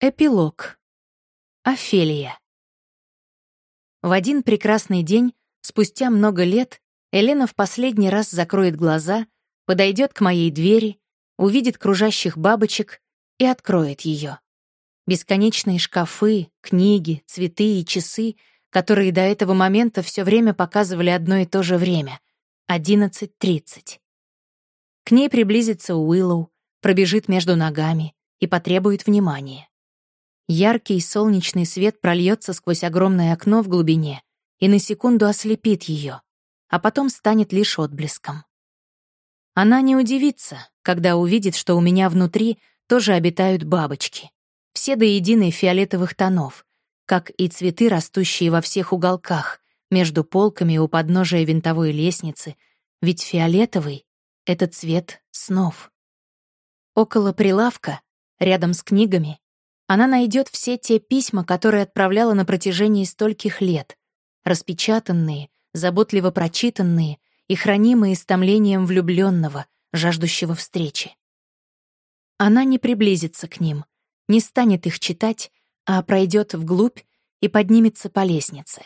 Эпилог. Офелия. В один прекрасный день, спустя много лет, Елена в последний раз закроет глаза, подойдет к моей двери, увидит кружащих бабочек и откроет ее. Бесконечные шкафы, книги, цветы и часы, которые до этого момента все время показывали одно и то же время — 11.30. К ней приблизится Уиллоу, пробежит между ногами и потребует внимания. Яркий солнечный свет прольется сквозь огромное окно в глубине и на секунду ослепит ее, а потом станет лишь отблеском. Она не удивится, когда увидит, что у меня внутри тоже обитают бабочки. Все до единой фиолетовых тонов, как и цветы, растущие во всех уголках, между полками у подножия винтовой лестницы, ведь фиолетовый — это цвет снов. Около прилавка, рядом с книгами, она найдет все те письма, которые отправляла на протяжении стольких лет, распечатанные, заботливо прочитанные и хранимые с томлением влюбленного, жаждущего встречи. Она не приблизится к ним, не станет их читать, а пройдет вглубь и поднимется по лестнице.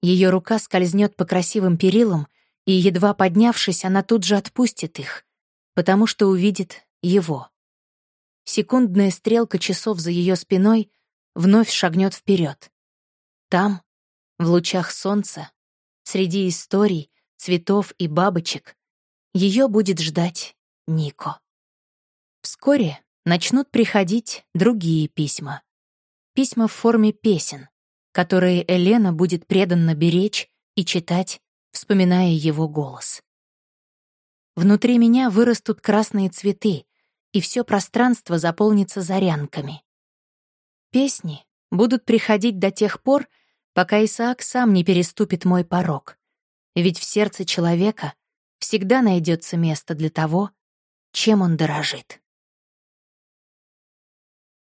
Ее рука скользнет по красивым перилам, и, едва поднявшись, она тут же отпустит их, потому что увидит его. Секундная стрелка часов за ее спиной вновь шагнет вперед. Там, в лучах солнца, среди историй, цветов и бабочек, ее будет ждать Нико. Вскоре начнут приходить другие письма. Письма в форме песен, которые Елена будет преданно беречь и читать, вспоминая его голос. Внутри меня вырастут красные цветы, и все пространство заполнится зарянками. Песни будут приходить до тех пор, пока Исаак сам не переступит мой порог. Ведь в сердце человека всегда найдется место для того, чем он дорожит.